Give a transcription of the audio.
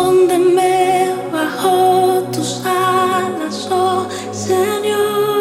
escóndeme bajo tus alas, oh Señor.